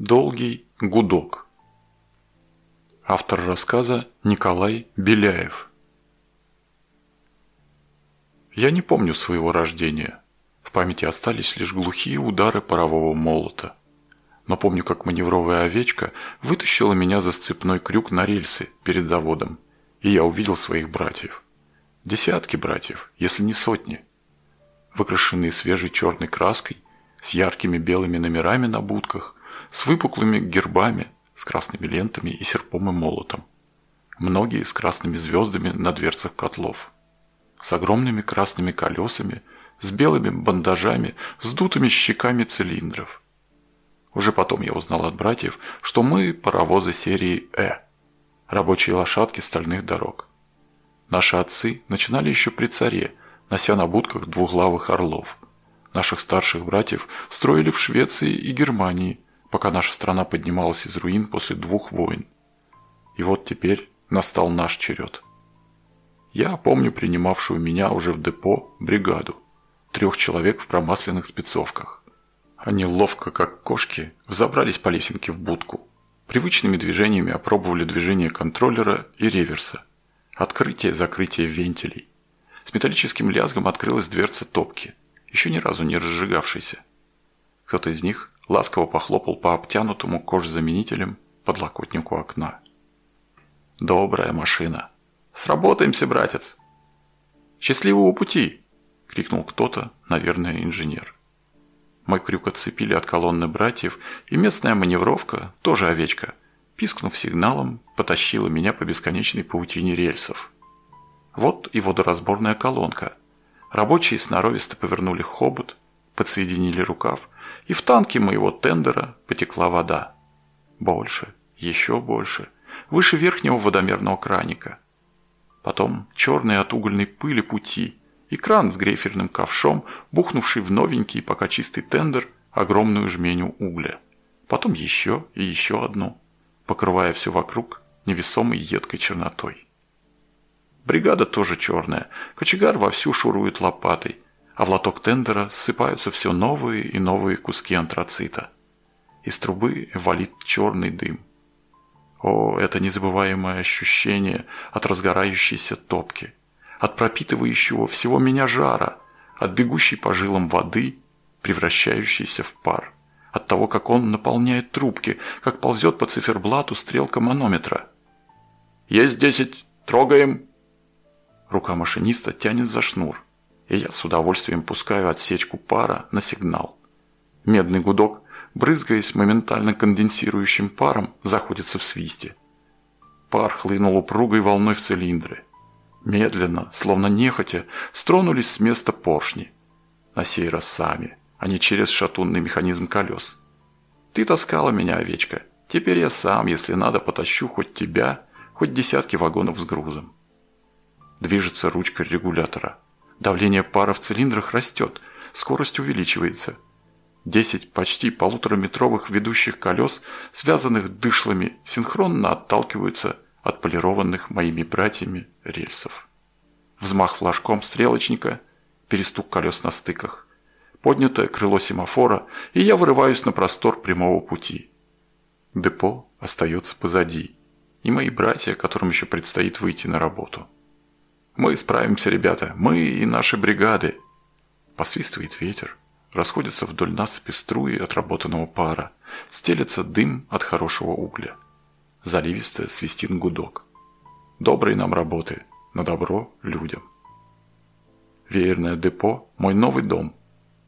Долгий гудок. Автор рассказа Николай Беляев. Я не помню своего рождения. В памяти остались лишь глухие удары парового молота. Но помню, как маневровая овечка вытащила меня за сцепной крюк на рельсы перед заводом, и я увидел своих братьев. Десятки братьев, если не сотни. Выкрашенные свежей черной краской, с яркими белыми номерами на будках, с выпуклыми гербами, с красными лентами и серпом и молотом. Многие с красными звездами на дверцах котлов. С огромными красными колесами, с белыми бандажами, с дутыми щеками цилиндров. Уже потом я узнал от братьев, что мы паровозы серии «Э», рабочие лошадки стальных дорог. Наши отцы начинали еще при царе, нося на будках двуглавых орлов. Наших старших братьев строили в Швеции и Германии – пока наша страна поднималась из руин после двух войн. И вот теперь настал наш черед. Я помню принимавшую меня уже в депо бригаду. Трех человек в промасленных спецовках. Они ловко, как кошки, взобрались по лесенке в будку. Привычными движениями опробовали движение контроллера и реверса. Открытие-закрытие вентилей. С металлическим лязгом открылась дверца топки, еще ни разу не разжигавшейся. Кто-то из них ласково похлопал по обтянутому кожзаменителем подлокотнику окна. «Добрая машина! Сработаемся, братец!» «Счастливого пути!» – крикнул кто-то, наверное, инженер. Мой крюк отцепили от колонны братьев, и местная маневровка, тоже овечка, пискнув сигналом, потащила меня по бесконечной паутине рельсов. Вот и водоразборная колонка. Рабочие сноровисто повернули хобот, подсоединили рукав и в танке моего тендера потекла вода. Больше, еще больше, выше верхнего водомерного краника. Потом черные от угольной пыли пути и кран с грейферным ковшом, бухнувший в новенький, пока чистый тендер, огромную жменю угля. Потом еще и еще одну, покрывая все вокруг невесомой едкой чернотой. Бригада тоже черная, кочегар вовсю шурует лопатой – а в лоток тендера ссыпаются все новые и новые куски антрацита. Из трубы валит черный дым. О, это незабываемое ощущение от разгорающейся топки, от пропитывающего всего меня жара, от бегущей по жилам воды, превращающейся в пар, от того, как он наполняет трубки, как ползет по циферблату стрелка манометра. «Есть десять! Трогаем!» Рука машиниста тянет за шнур и я с удовольствием пускаю отсечку пара на сигнал. Медный гудок, брызгаясь моментально конденсирующим паром, заходится в свисте. Пар хлынул упругой волной в цилиндры. Медленно, словно нехотя, стронулись с места поршни. На сей раз сами, а не через шатунный механизм колес. Ты таскала меня, овечка. Теперь я сам, если надо, потащу хоть тебя, хоть десятки вагонов с грузом. Движется ручка регулятора. Давление пара в цилиндрах растет, скорость увеличивается. Десять почти полутораметровых ведущих колес, связанных дышлами, синхронно отталкиваются от полированных моими братьями рельсов. Взмах флажком стрелочника, перестук колес на стыках. Поднятое крыло семафора, и я вырываюсь на простор прямого пути. Депо остается позади, и мои братья, которым еще предстоит выйти на работу. Мы справимся, ребята, мы и наши бригады. Посвистывает ветер, расходятся вдоль насыпи струи отработанного пара, стелется дым от хорошего угля. Заливисто свистит гудок. Доброй нам работы, на добро людям. Веерное депо – мой новый дом.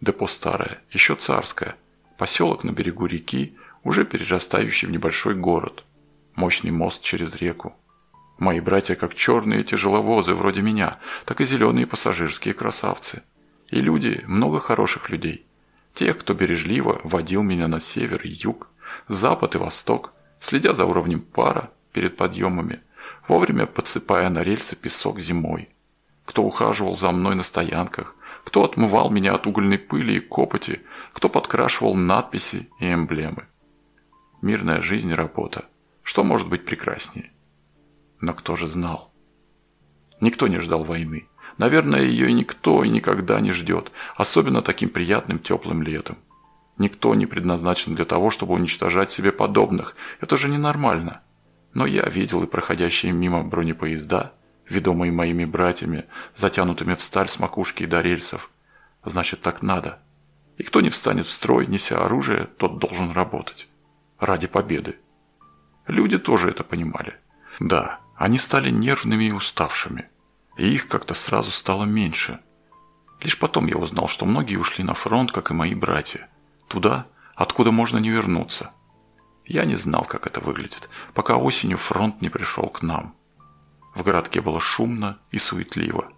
Депо старое, еще царское. Поселок на берегу реки, уже перерастающий в небольшой город. Мощный мост через реку. Мои братья как черные тяжеловозы вроде меня, так и зеленые пассажирские красавцы. И люди, много хороших людей. Тех, кто бережливо водил меня на север и юг, запад и восток, следя за уровнем пара перед подъемами, вовремя подсыпая на рельсы песок зимой. Кто ухаживал за мной на стоянках, кто отмывал меня от угольной пыли и копоти, кто подкрашивал надписи и эмблемы. Мирная жизнь и работа. Что может быть прекраснее? Но кто же знал? Никто не ждал войны. Наверное, ее никто и никогда не ждет, особенно таким приятным теплым летом. Никто не предназначен для того, чтобы уничтожать себе подобных. Это же ненормально. Но я видел и проходящие мимо бронепоезда, ведомые моими братьями, затянутыми в сталь с макушки до рельсов. Значит, так надо. И кто не встанет в строй, неся оружие, тот должен работать. Ради победы. Люди тоже это понимали. Да, они стали нервными и уставшими. И их как-то сразу стало меньше. Лишь потом я узнал, что многие ушли на фронт, как и мои братья. Туда, откуда можно не вернуться. Я не знал, как это выглядит, пока осенью фронт не пришел к нам. В городке было шумно и суетливо.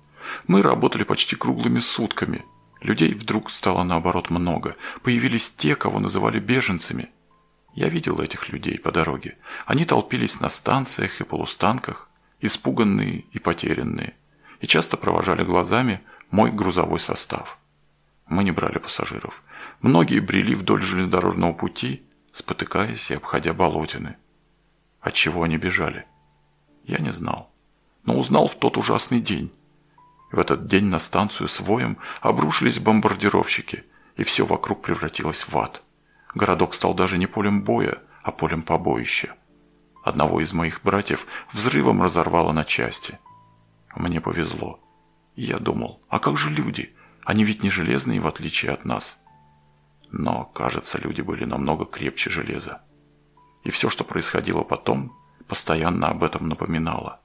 Мы работали почти круглыми сутками. Людей вдруг стало наоборот много. Появились те, кого называли беженцами. Я видел этих людей по дороге. Они толпились на станциях и полустанках, испуганные и потерянные, и часто провожали глазами мой грузовой состав. Мы не брали пассажиров. Многие брели вдоль железнодорожного пути, спотыкаясь и обходя болотины. От чего они бежали? Я не знал. Но узнал в тот ужасный день. В этот день на станцию с воем обрушились бомбардировщики, и все вокруг превратилось в ад. Городок стал даже не полем боя, а полем побоища. Одного из моих братьев взрывом разорвало на части. Мне повезло. я думал, а как же люди? Они ведь не железные, в отличие от нас. Но, кажется, люди были намного крепче железа. И все, что происходило потом, постоянно об этом напоминало.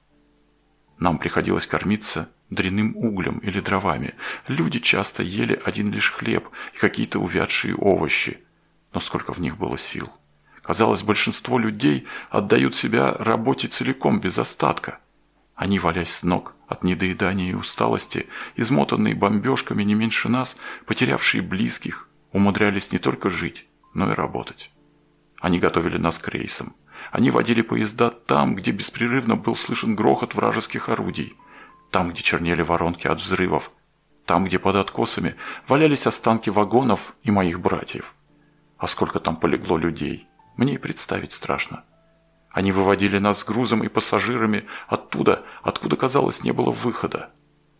Нам приходилось кормиться дряным углем или дровами. Люди часто ели один лишь хлеб и какие-то увядшие овощи. Но сколько в них было сил. Казалось, большинство людей отдают себя работе целиком, без остатка. Они, валясь с ног от недоедания и усталости, измотанные бомбежками не меньше нас, потерявшие близких, умудрялись не только жить, но и работать. Они готовили нас к рейсам. Они водили поезда там, где беспрерывно был слышен грохот вражеских орудий, там, где чернели воронки от взрывов, там, где под откосами валялись останки вагонов и моих братьев. А сколько там полегло людей, мне и представить страшно. Они выводили нас с грузом и пассажирами оттуда, откуда, казалось, не было выхода.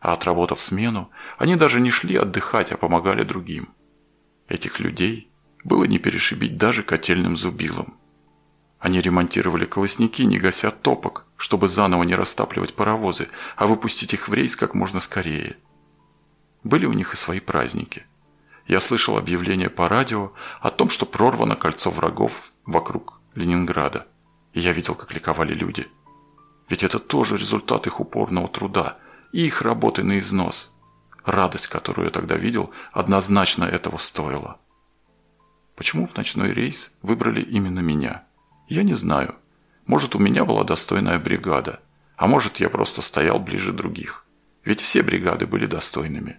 А отработав смену, они даже не шли отдыхать, а помогали другим. Этих людей было не перешибить даже котельным зубилом. Они ремонтировали колосники, не гася топок, чтобы заново не растапливать паровозы, а выпустить их в рейс как можно скорее. Были у них и свои праздники. Я слышал объявление по радио о том, что прорвано кольцо врагов вокруг Ленинграда. И я видел, как ликовали люди. Ведь это тоже результат их упорного труда и их работы на износ – Радость, которую я тогда видел, однозначно этого стоила. Почему в ночной рейс выбрали именно меня? Я не знаю. Может, у меня была достойная бригада, а может, я просто стоял ближе других. Ведь все бригады были достойными.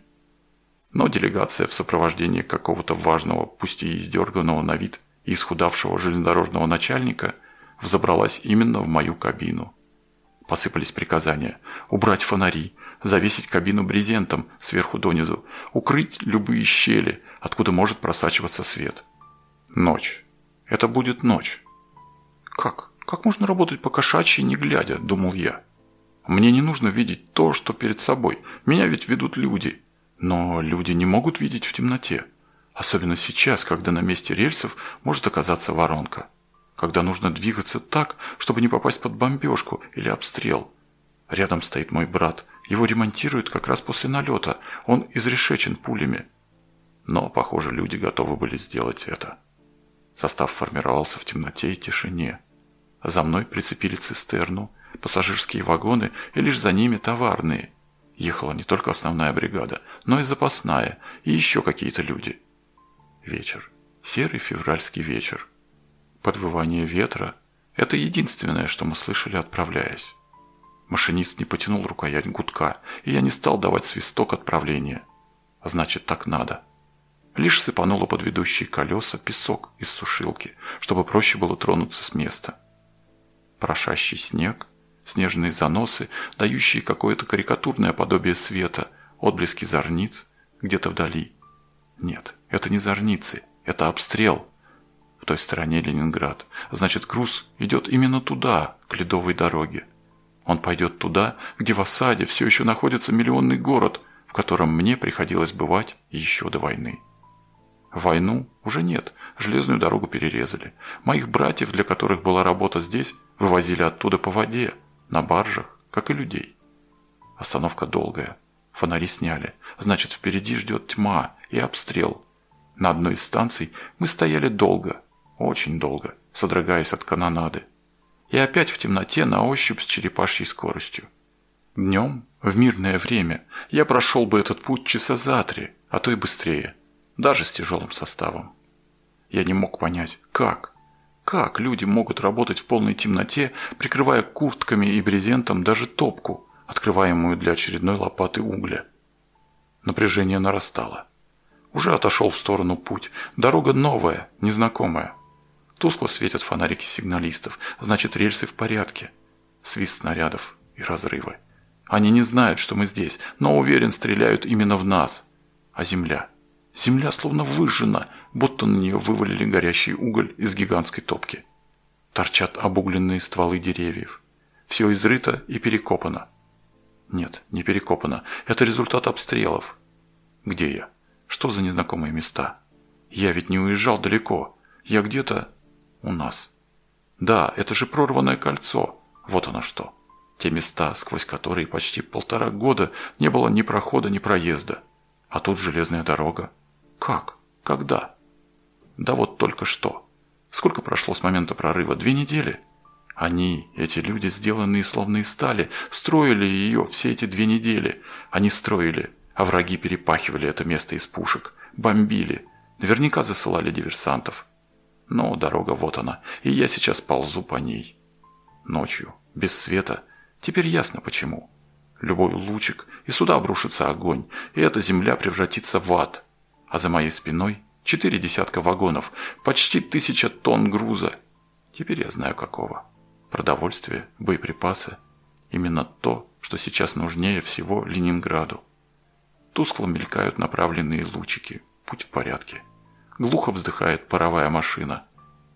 Но делегация в сопровождении какого-то важного, пусть и издерганного на вид исхудавшего железнодорожного начальника взобралась именно в мою кабину. Посыпались приказания убрать фонари, завесить кабину брезентом сверху донизу, укрыть любые щели, откуда может просачиваться свет. Ночь. Это будет ночь. Как? Как можно работать по кошачьи, не глядя, думал я. Мне не нужно видеть то, что перед собой. Меня ведь ведут люди. Но люди не могут видеть в темноте. Особенно сейчас, когда на месте рельсов может оказаться воронка. Когда нужно двигаться так, чтобы не попасть под бомбежку или обстрел. Рядом стоит мой брат – его ремонтируют как раз после налета. Он изрешечен пулями. Но, похоже, люди готовы были сделать это. Состав формировался в темноте и тишине. За мной прицепили цистерну, пассажирские вагоны и лишь за ними товарные. Ехала не только основная бригада, но и запасная, и еще какие-то люди. Вечер. Серый февральский вечер. Подвывание ветра – это единственное, что мы слышали, отправляясь. Машинист не потянул рукоять гудка, и я не стал давать свисток отправления. Значит, так надо. Лишь сыпануло под ведущие колеса песок из сушилки, чтобы проще было тронуться с места. Прошащий снег, снежные заносы, дающие какое-то карикатурное подобие света, отблески зорниц где-то вдали. Нет, это не зорницы, это обстрел. В той стороне Ленинград. Значит, груз идет именно туда, к ледовой дороге. Он пойдет туда, где в осаде все еще находится миллионный город, в котором мне приходилось бывать еще до войны. Войну уже нет, железную дорогу перерезали. Моих братьев, для которых была работа здесь, вывозили оттуда по воде, на баржах, как и людей. Остановка долгая. Фонари сняли. Значит, впереди ждет тьма и обстрел. На одной из станций мы стояли долго, очень долго, содрогаясь от канонады. И опять в темноте на ощупь с черепашьей скоростью. Днем, в мирное время, я прошел бы этот путь часа за три, а то и быстрее, даже с тяжелым составом. Я не мог понять, как, как люди могут работать в полной темноте, прикрывая куртками и брезентом даже топку, открываемую для очередной лопаты угля. Напряжение нарастало. Уже отошел в сторону путь. Дорога новая, незнакомая. Тускло светят фонарики сигналистов. Значит, рельсы в порядке. Свист снарядов и разрывы. Они не знают, что мы здесь, но, уверен, стреляют именно в нас. А земля? Земля словно выжжена, будто на нее вывалили горящий уголь из гигантской топки. Торчат обугленные стволы деревьев. Все изрыто и перекопано. Нет, не перекопано. Это результат обстрелов. Где я? Что за незнакомые места? Я ведь не уезжал далеко. Я где-то у нас. Да, это же прорванное кольцо. Вот оно что. Те места, сквозь которые почти полтора года не было ни прохода, ни проезда. А тут железная дорога. Как? Когда? Да вот только что. Сколько прошло с момента прорыва? Две недели? Они, эти люди, сделанные словно из стали, строили ее все эти две недели. Они строили, а враги перепахивали это место из пушек, бомбили, наверняка засылали диверсантов. Но дорога вот она, и я сейчас ползу по ней. Ночью, без света, теперь ясно почему. Любой лучик, и сюда обрушится огонь, и эта земля превратится в ад. А за моей спиной четыре десятка вагонов, почти тысяча тонн груза. Теперь я знаю какого продовольствие, боеприпасы. Именно то, что сейчас нужнее всего Ленинграду. Тускло мелькают направленные лучики. Путь в порядке. Глухо вздыхает паровая машина.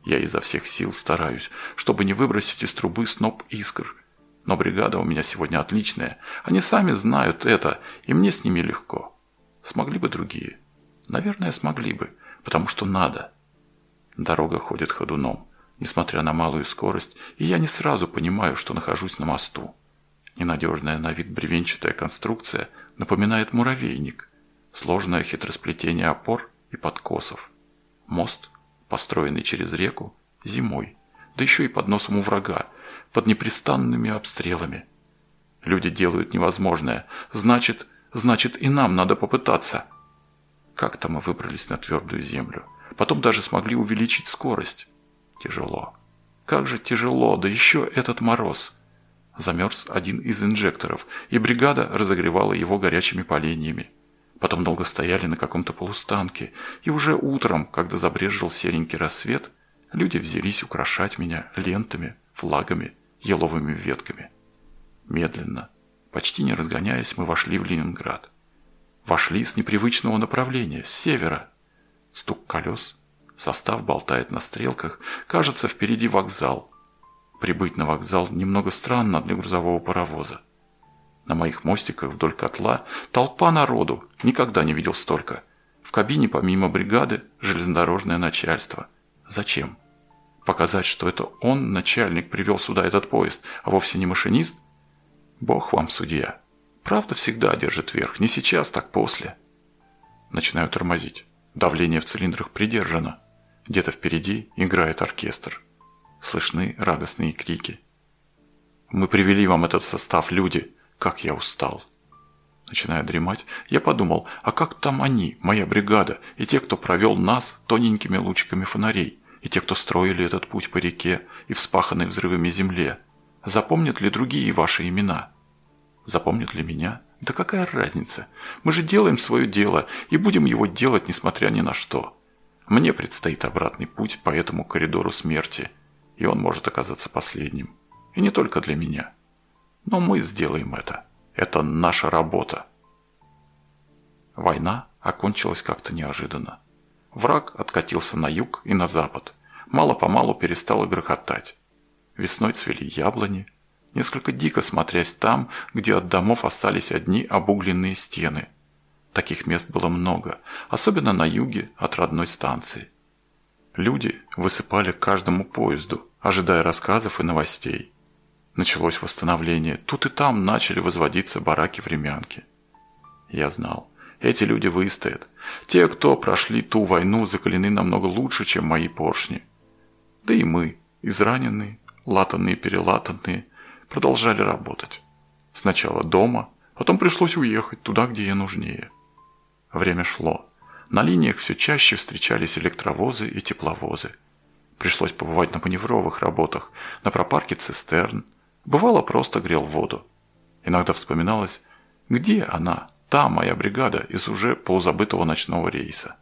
Я изо всех сил стараюсь, чтобы не выбросить из трубы сноп искр. Но бригада у меня сегодня отличная. Они сами знают это, и мне с ними легко. Смогли бы другие? Наверное, смогли бы, потому что надо. Дорога ходит ходуном несмотря на малую скорость, и я не сразу понимаю, что нахожусь на мосту. Ненадежная на вид бревенчатая конструкция напоминает муравейник, сложное хитросплетение опор и подкосов. Мост, построенный через реку, зимой, да еще и под носом у врага, под непрестанными обстрелами. Люди делают невозможное, значит, значит и нам надо попытаться. Как-то мы выбрались на твердую землю, потом даже смогли увеличить скорость. Тяжело. Как же тяжело, да еще этот мороз. Замерз один из инжекторов, и бригада разогревала его горячими поленьями. Потом долго стояли на каком-то полустанке, и уже утром, когда забрежил серенький рассвет, люди взялись украшать меня лентами, флагами, еловыми ветками. Медленно, почти не разгоняясь, мы вошли в Ленинград. Вошли с непривычного направления, с севера. Стук колес, Состав болтает на стрелках. Кажется, впереди вокзал. Прибыть на вокзал немного странно для грузового паровоза. На моих мостиках вдоль котла толпа народу. Никогда не видел столько. В кабине помимо бригады железнодорожное начальство. Зачем? Показать, что это он, начальник, привел сюда этот поезд, а вовсе не машинист? Бог вам судья. Правда всегда держит верх, не сейчас, так после. Начинаю тормозить. Давление в цилиндрах придержано. Где-то впереди играет оркестр. Слышны радостные крики. «Мы привели вам этот состав, люди! Как я устал!» Начиная дремать, я подумал, а как там они, моя бригада, и те, кто провел нас тоненькими лучиками фонарей, и те, кто строили этот путь по реке и вспаханной взрывами земле? Запомнят ли другие ваши имена? Запомнят ли меня? Да какая разница? Мы же делаем свое дело и будем его делать, несмотря ни на что. Мне предстоит обратный путь по этому коридору смерти, и он может оказаться последним. И не только для меня. Но мы сделаем это. Это наша работа. Война окончилась как-то неожиданно. Враг откатился на юг и на запад. Мало-помалу перестал грохотать. Весной цвели яблони, несколько дико смотрясь там, где от домов остались одни обугленные стены. Таких мест было много, особенно на юге от родной станции. Люди высыпали к каждому поезду, ожидая рассказов и новостей. Началось восстановление. Тут и там начали возводиться бараки-времянки. Я знал, эти люди выстоят. Те, кто прошли ту войну, закалены намного лучше, чем мои поршни. Да и мы, израненные, латанные-перелатанные, продолжали работать. Сначала дома, потом пришлось уехать туда, где я нужнее. Время шло. На линиях все чаще встречались электровозы и тепловозы. Пришлось побывать на маневровых работах, на пропарке цистерн. Бывало, просто грел воду. Иногда вспоминалось, где она, та моя бригада из уже полузабытого ночного рейса.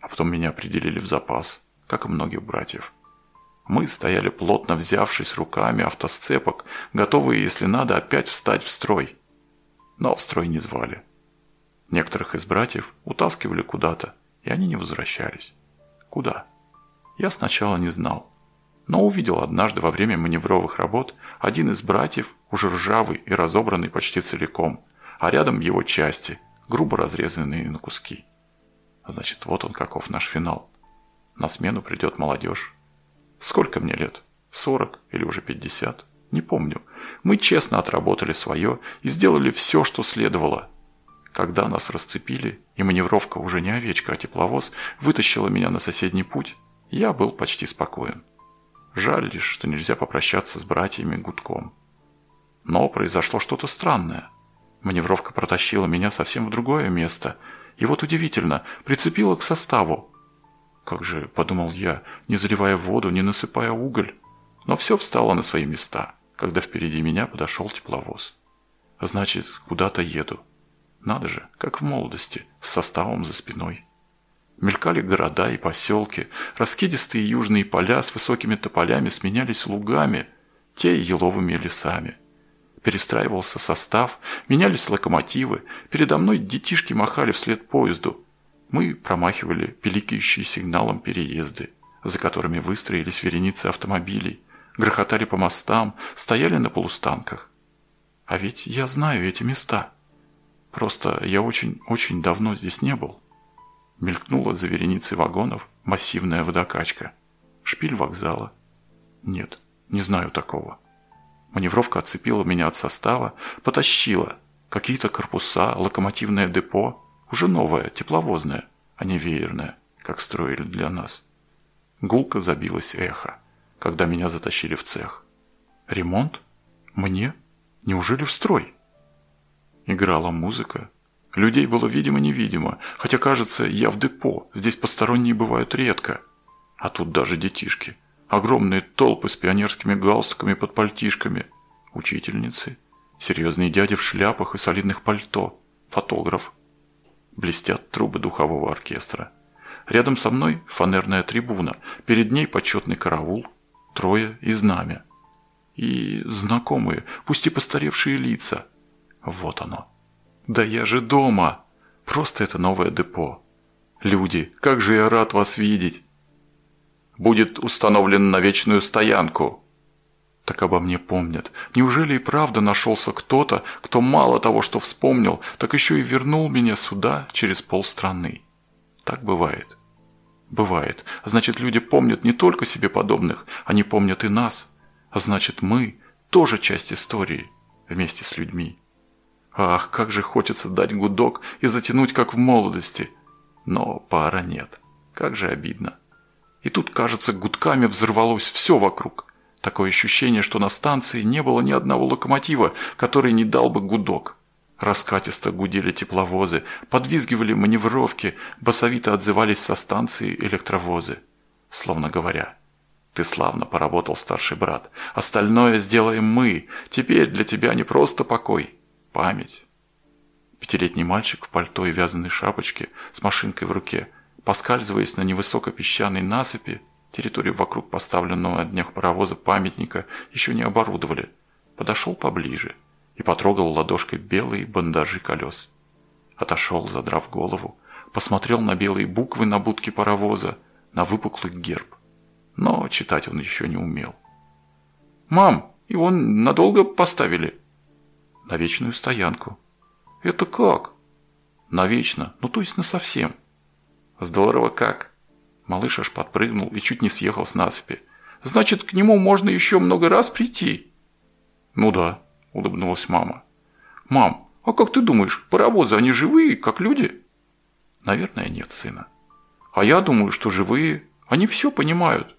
А потом меня определили в запас, как и многих братьев. Мы стояли плотно взявшись руками автосцепок, готовые, если надо, опять встать в строй. Но в строй не звали. Некоторых из братьев утаскивали куда-то, и они не возвращались. Куда? Я сначала не знал. Но увидел однажды во время маневровых работ один из братьев, уже ржавый и разобранный почти целиком, а рядом его части, грубо разрезанные на куски. Значит, вот он каков наш финал. На смену придет молодежь. Сколько мне лет? 40 или уже 50? Не помню. Мы честно отработали свое и сделали все, что следовало. Когда нас расцепили, и маневровка уже не овечка, а тепловоз, вытащила меня на соседний путь, я был почти спокоен. Жаль лишь, что нельзя попрощаться с братьями гудком. Но произошло что-то странное. Маневровка протащила меня совсем в другое место, и вот удивительно, прицепила к составу. Как же, подумал я, не заливая воду, не насыпая уголь. Но все встало на свои места, когда впереди меня подошел тепловоз. Значит, куда-то еду. Надо же, как в молодости, с составом за спиной. Мелькали города и поселки, раскидистые южные поля с высокими тополями сменялись лугами, те еловыми лесами. Перестраивался состав, менялись локомотивы, передо мной детишки махали вслед поезду. Мы промахивали пиликающие сигналом переезды, за которыми выстроились вереницы автомобилей, грохотали по мостам, стояли на полустанках. А ведь я знаю эти места. Просто я очень-очень давно здесь не был. Мелькнула за вереницей вагонов массивная водокачка. Шпиль вокзала. Нет, не знаю такого. Маневровка отцепила меня от состава, потащила. Какие-то корпуса, локомотивное депо. Уже новое, тепловозное, а не веерное, как строили для нас. Гулко забилось эхо, когда меня затащили в цех. Ремонт? Мне? Неужели в строй? Играла музыка, Людей было видимо-невидимо, хотя, кажется, я в депо, здесь посторонние бывают редко. А тут даже детишки. Огромные толпы с пионерскими галстуками под пальтишками. Учительницы. Серьезные дяди в шляпах и солидных пальто. Фотограф. Блестят трубы духового оркестра. Рядом со мной фанерная трибуна. Перед ней почетный караул. Трое и знамя. И знакомые, пусть и постаревшие лица. Вот оно. «Да я же дома! Просто это новое депо. Люди, как же я рад вас видеть!» «Будет установлен на вечную стоянку!» Так обо мне помнят. Неужели и правда нашелся кто-то, кто мало того, что вспомнил, так еще и вернул меня сюда через полстраны? Так бывает. Бывает. Значит, люди помнят не только себе подобных, они помнят и нас. А значит, мы тоже часть истории вместе с людьми. Ах, как же хочется дать гудок и затянуть, как в молодости. Но пара нет. Как же обидно. И тут, кажется, гудками взорвалось все вокруг. Такое ощущение, что на станции не было ни одного локомотива, который не дал бы гудок. Раскатисто гудели тепловозы, подвизгивали маневровки, басовито отзывались со станции электровозы. Словно говоря, «Ты славно поработал, старший брат. Остальное сделаем мы. Теперь для тебя не просто покой, память. Пятилетний мальчик в пальто и вязаной шапочке с машинкой в руке, поскальзываясь на невысокой песчаной насыпи, территорию вокруг поставленного на днях паровоза памятника еще не оборудовали, подошел поближе и потрогал ладошкой белые бандажи колес. Отошел, задрав голову, посмотрел на белые буквы на будке паровоза, на выпуклый герб. Но читать он еще не умел. «Мам, его надолго поставили?» на вечную стоянку. «Это как?» Навечно, ну то есть насовсем. Здорово как. Малыш аж подпрыгнул и чуть не съехал с насыпи. Значит, к нему можно еще много раз прийти? Ну да, улыбнулась мама. Мам, а как ты думаешь, паровозы, они живые, как люди? Наверное, нет, сына. А я думаю, что живые. Они все понимают.